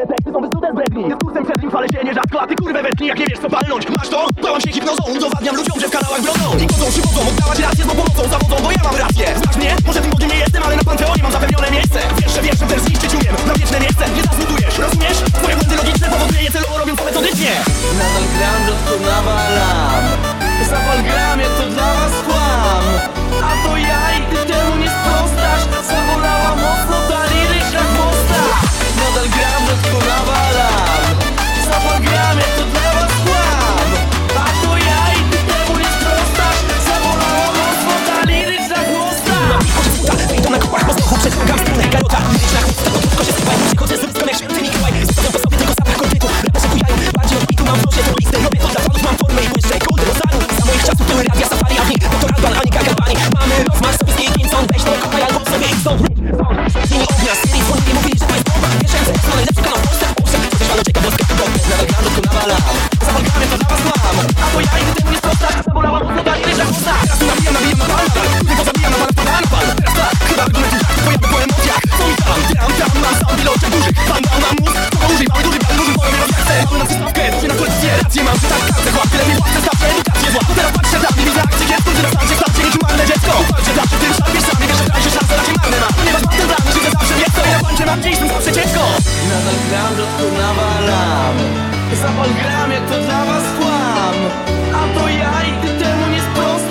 Te teksty są wysnute z bredni Dyskursem przed nim fale się nierzadko A ty kurwę wetknij, jak nie wiesz co palnąć Masz to? Bałam się hipnozą Udowadniam ludziom, że w kanałach brodzą. I chodzą, przywodzą, oddawać rację z pomocą Zawodzą, bo ja mam rację. Znasz mnie? Może tym Bogiem nie jestem, ale na Panteonie mam zapewnione miejsce. Wiesz, że wierszem też zniszczyć umiem Na wieczne miejsce nie zasługujesz, rozumiesz? Twoje błędy logiczne powoduje je celowo robiąc to metodycznie chłopca, to krótko się schowaj Przychodzę z rybką jak święty Mikołaj Zostawiam po sobie tylko zapach konkretu Raperzy bujają, bardziej od bitu mam. w nosie To listy robię to dla fanów, mam formę i błyszczę Golden Rosalu, za moich czasów były radia safari A w nich doktor Alban, ani Gagabani Mamy rozmach sobie z Kingston Weź to kopaj albo sobie ich stąd Linii ognia, serii dzwonili, mówili, że to jest bomba Wierzę, że jest to najlepszy kanał Owszem, to to dla was A to ja i ty rację mam, że tak każdy łapie Lepiej łapce staw edukację zła Teraz patrzę dla mnie, widzę akcję dziecko Teraz sam się w starcie, niczym marne dziecko. Walczę dla tym szar, wiesz sami, wiesz, że dajże szansę, raczej marne mam Ponieważ mam ten plan, że zawsze jest to Ja walczę, mam dziś, jestem zawsze dziecko Nadal gram, rzadko nawalam Zapal gram, jak to dla was kłam. A to ja i ty temu nie sprostam